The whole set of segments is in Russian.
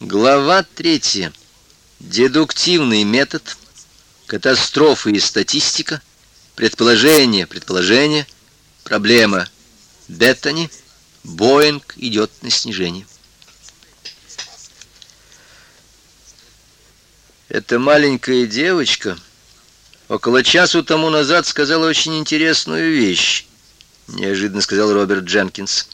Глава третья. Дедуктивный метод, катастрофы и статистика, предположение, предположение, проблема Беттани, Боинг идет на снижение. Эта маленькая девочка около часу тому назад сказала очень интересную вещь, неожиданно сказал Роберт Дженкинс.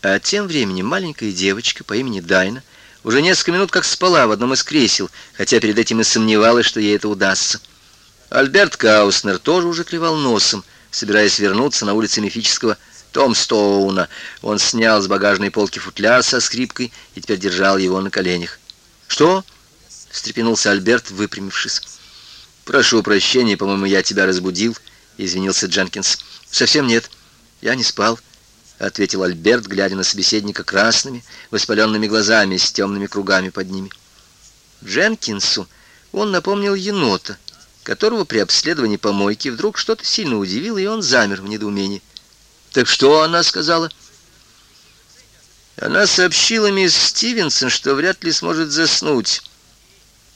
А тем временем маленькая девочка по имени Дайна уже несколько минут как спала в одном из кресел, хотя перед этим и сомневалась, что ей это удастся. Альберт Кауснер тоже уже клевал носом, собираясь вернуться на улице мифического Томстоуна. Он снял с багажной полки футляр со скрипкой и теперь держал его на коленях. «Что?» — встрепенулся Альберт, выпрямившись. «Прошу прощения, по-моему, я тебя разбудил», — извинился Дженкинс. «Совсем нет. Я не спал» ответил Альберт, глядя на собеседника красными, воспаленными глазами с темными кругами под ними. Дженкинсу он напомнил енота, которого при обследовании помойки вдруг что-то сильно удивило, и он замер в недоумении. «Так что она сказала?» Она сообщила мисс Стивенсон, что вряд ли сможет заснуть,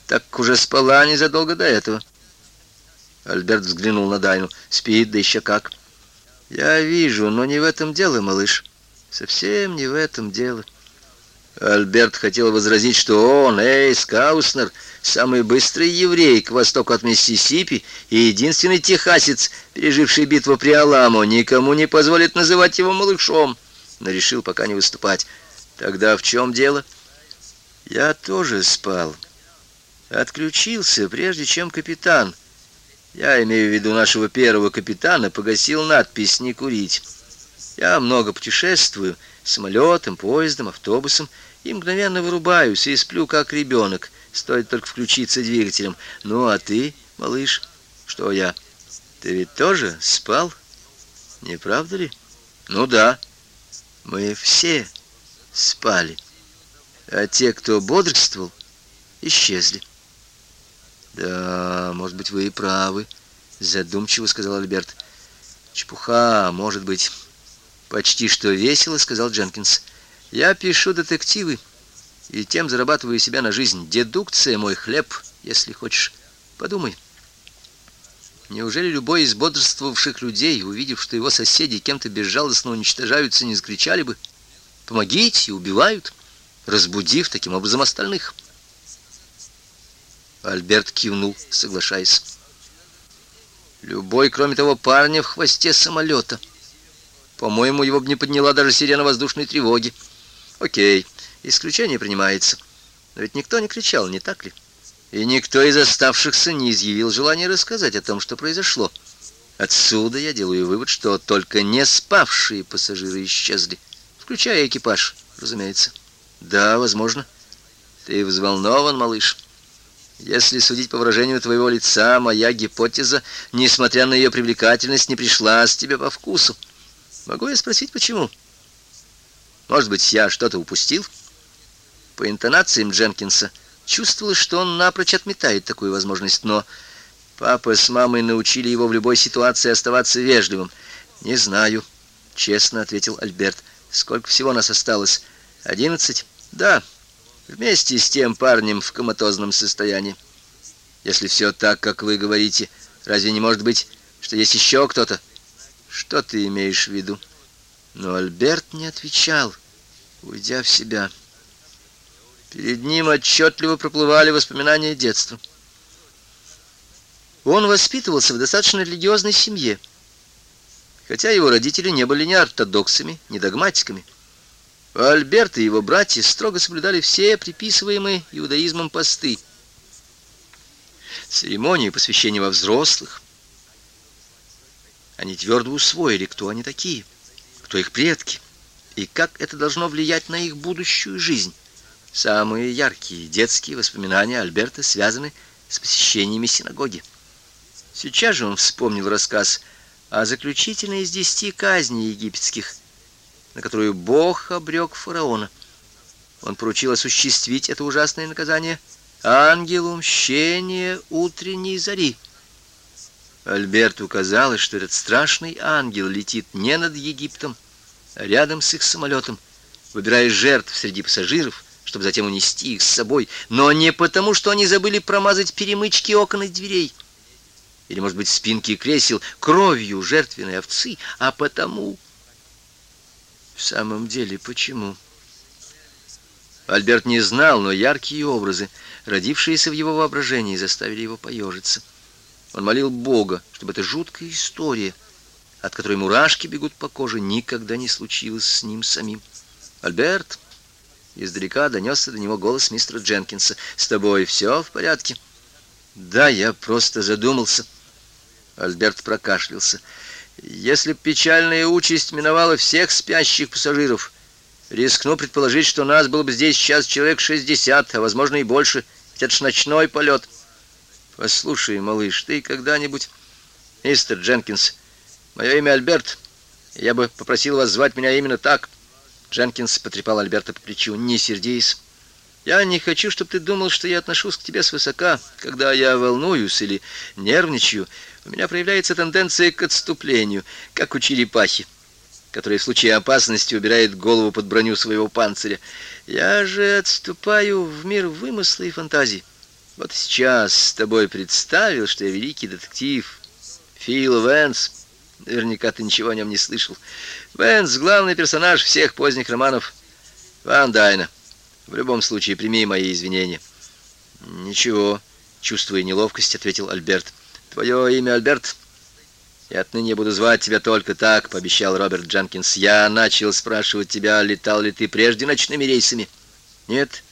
так уже спала незадолго до этого. Альберт взглянул на Дайну. «Спит, да еще как!» Я вижу, но не в этом дело, малыш. Совсем не в этом дело. Альберт хотел возразить, что он, Эйс Кауснер, самый быстрый еврей к востоку от Миссисипи и единственный техасец, переживший битву при Аламо, никому не позволит называть его малышом, но решил пока не выступать. Тогда в чем дело? Я тоже спал. Отключился, прежде чем капитан я имею в виду нашего первого капитана, погасил надпись «Не курить». Я много путешествую, самолетом, поездом, автобусом, и мгновенно вырубаюсь и сплю, как ребенок, стоит только включиться двигателем. Ну, а ты, малыш, что я? Ты ведь тоже спал, не правда ли? Ну да, мы все спали, а те, кто бодрствовал, исчезли. «Да, может быть, вы и правы», — задумчиво сказал Альберт. «Чепуха, может быть». «Почти что весело», — сказал Дженкинс. «Я пишу детективы и тем зарабатываю себя на жизнь. Дедукция — мой хлеб, если хочешь. Подумай». Неужели любой из бодрствовавших людей, увидев, что его соседи кем-то безжалостно уничтожаются, не закричали бы «Помогите!» и убивают, разбудив таким образом остальных? Альберт кивнул, соглашаясь. Любой, кроме того парня в хвосте самолета. По-моему, его бы не подняла даже сирена воздушной тревоги. Окей, исключение принимается. Но ведь никто не кричал, не так ли? И никто из оставшихся не изъявил желания рассказать о том, что произошло. Отсюда я делаю вывод, что только не спавшие пассажиры исчезли, включая экипаж, разумеется. Да, возможно. Ты взволнован, малыш. Если судить по выражению твоего лица, моя гипотеза, несмотря на ее привлекательность, не пришла с тебе по вкусу. Могу я спросить, почему? Может быть, я что-то упустил? По интонациям Дженкинса чувствовалось, что он напрочь отметает такую возможность, но папа с мамой научили его в любой ситуации оставаться вежливым. «Не знаю», — честно ответил Альберт. «Сколько всего нас осталось? Одиннадцать?» «Да». Вместе с тем парнем в коматозном состоянии. Если все так, как вы говорите, разве не может быть, что есть еще кто-то? Что ты имеешь в виду? Но Альберт не отвечал, уйдя в себя. Перед ним отчетливо проплывали воспоминания детства. Он воспитывался в достаточно религиозной семье, хотя его родители не были ни ортодоксами, ни догматиками. Альберт и его братья строго соблюдали все приписываемые иудаизмом посты. Церемонии посвящения во взрослых. Они твердо усвоили, кто они такие, кто их предки, и как это должно влиять на их будущую жизнь. Самые яркие детские воспоминания Альберта связаны с посещениями синагоги. Сейчас же он вспомнил рассказ о заключительной из десяти казней египетских на которую Бог обрек фараона. Он поручил осуществить это ужасное наказание ангелу мщения утренней зари. Альберту казалось, что этот страшный ангел летит не над Египтом, а рядом с их самолетом, выбирая жертв среди пассажиров, чтобы затем унести их с собой, но не потому, что они забыли промазать перемычки окон и дверей, или, может быть, спинки кресел кровью жертвенной овцы, а потому... В самом деле, почему? Альберт не знал, но яркие образы, родившиеся в его воображении, заставили его поежиться. Он молил Бога, чтобы эта жуткая история, от которой мурашки бегут по коже, никогда не случилась с ним самим. «Альберт!» Издалека донесся до него голос мистера Дженкинса. «С тобой все в порядке?» «Да, я просто задумался». Альберт прокашлялся. «Если б печальная участь миновала всех спящих пассажиров, рискну предположить, что нас было бы здесь сейчас человек шестьдесят, а, возможно, и больше, ведь это ж ночной полет». «Послушай, малыш, ты когда-нибудь...» «Мистер Дженкинс, мое имя Альберт. Я бы попросил вас звать меня именно так». Дженкинс потрепал Альберта по плечу. «Не сердись. Я не хочу, чтобы ты думал, что я отношусь к тебе свысока. Когда я волнуюсь или нервничаю, у меня проявляется тенденция к отступлению, как у черепахи, которая в случае опасности убирает голову под броню своего панциря. Я же отступаю в мир вымысла и фантазии. Вот сейчас с тобой представил, что я великий детектив Фил Венс. Наверняка ты ничего о нем не слышал. Венс — главный персонаж всех поздних романов Ван Дайна. В любом случае, прими мои извинения. Ничего, чувствуя неловкость, ответил Альберт. Твое имя Альберт? И отныне я буду звать тебя только так, пообещал Роберт Дженкинс. Я начал спрашивать тебя, летал ли ты прежде ночными рейсами. Нет,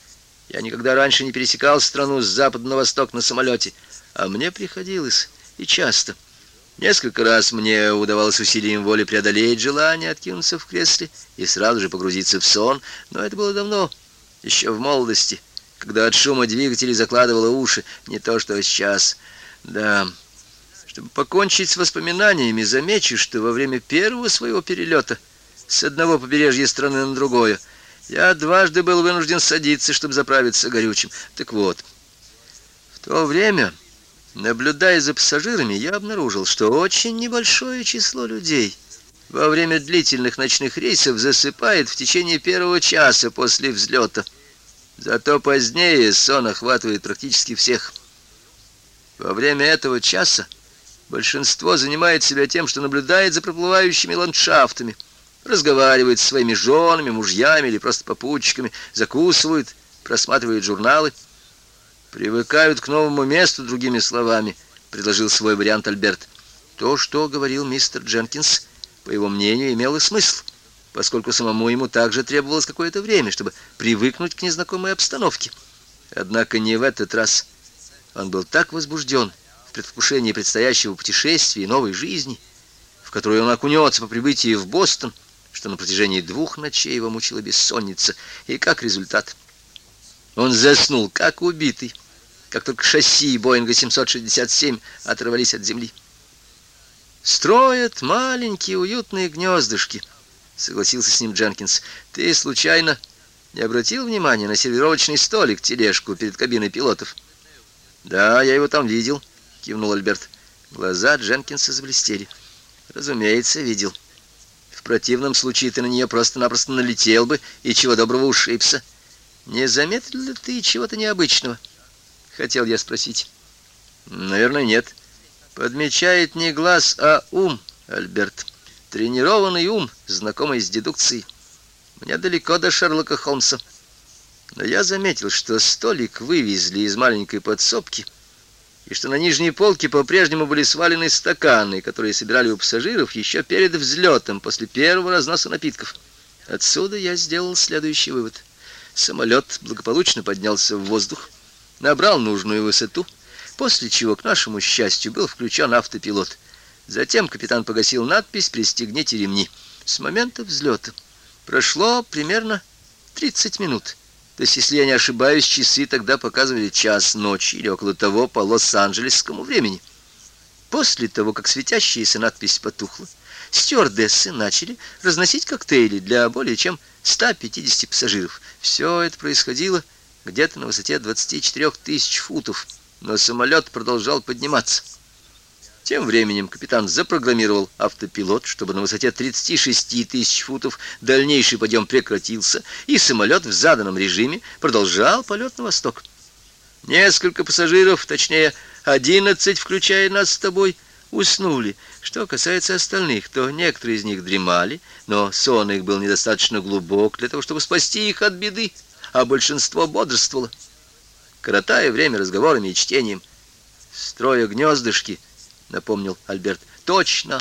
я никогда раньше не пересекал страну с запада на восток на самолете, а мне приходилось и часто. Несколько раз мне удавалось усилием воли преодолеть желание откинуться в кресле и сразу же погрузиться в сон, но это было давно еще в молодости, когда от шума двигателей закладывало уши, не то что сейчас. Да, чтобы покончить с воспоминаниями, замечу, что во время первого своего перелета с одного побережья страны на другое я дважды был вынужден садиться, чтобы заправиться горючим. Так вот, в то время, наблюдая за пассажирами, я обнаружил, что очень небольшое число людей во время длительных ночных рейсов засыпает в течение первого часа после взлета. Зато позднее сон охватывает практически всех. Во время этого часа большинство занимает себя тем, что наблюдает за проплывающими ландшафтами, разговаривает со своими женами, мужьями или просто попутчиками, закусывают, просматривают журналы, привыкают к новому месту, другими словами, предложил свой вариант Альберт. То, что говорил мистер Дженкинс, по его мнению, имело смысл, поскольку самому ему также требовалось какое-то время, чтобы привыкнуть к незнакомой обстановке. Однако не в этот раз. Он был так возбужден в предвкушении предстоящего путешествия и новой жизни, в которую он окунется по прибытии в Бостон, что на протяжении двух ночей его мучила бессонница, и как результат он заснул, как убитый, как только шасси Боинга 767 оторвались от земли. Строят маленькие уютные гнездышки, согласился с ним Дженкинс. Ты случайно не обратил внимания на сервировочный столик, тележку перед кабиной пилотов? Да, я его там видел, кивнул Альберт. Глаза Дженкинса заблестели. Разумеется, видел. В противном случае ты на нее просто-напросто налетел бы и чего доброго ушибся. Не заметил ли ты чего-то необычного? Хотел я спросить. Наверное, нет. Подмечает не глаз, а ум, Альберт. Тренированный ум, знакомый с дедукцией. Мне далеко до Шерлока Холмса. Но я заметил, что столик вывезли из маленькой подсобки, и что на нижней полке по-прежнему были свалены стаканы, которые собирали у пассажиров еще перед взлетом, после первого разноса напитков. Отсюда я сделал следующий вывод. Самолет благополучно поднялся в воздух, набрал нужную высоту, после чего, к нашему счастью, был включен автопилот. Затем капитан погасил надпись «Пристегните ремни». С момента взлета прошло примерно 30 минут. То есть, если я не ошибаюсь, часы тогда показывали час ночи или около того по лос-анджелесскому времени. После того, как светящаяся надпись потухла, стюардессы начали разносить коктейли для более чем 150 пассажиров. Все это происходило где-то на высоте 24 тысяч футов но самолет продолжал подниматься. Тем временем капитан запрограммировал автопилот, чтобы на высоте 36 тысяч футов дальнейший подъем прекратился, и самолет в заданном режиме продолжал полет на восток. Несколько пассажиров, точнее, 11, включая нас с тобой, уснули. Что касается остальных, то некоторые из них дремали, но сон их был недостаточно глубок для того, чтобы спасти их от беды, а большинство бодрствовало, коротая время разговорами и чтением. Строя гнездышки — напомнил Альберт. Точно,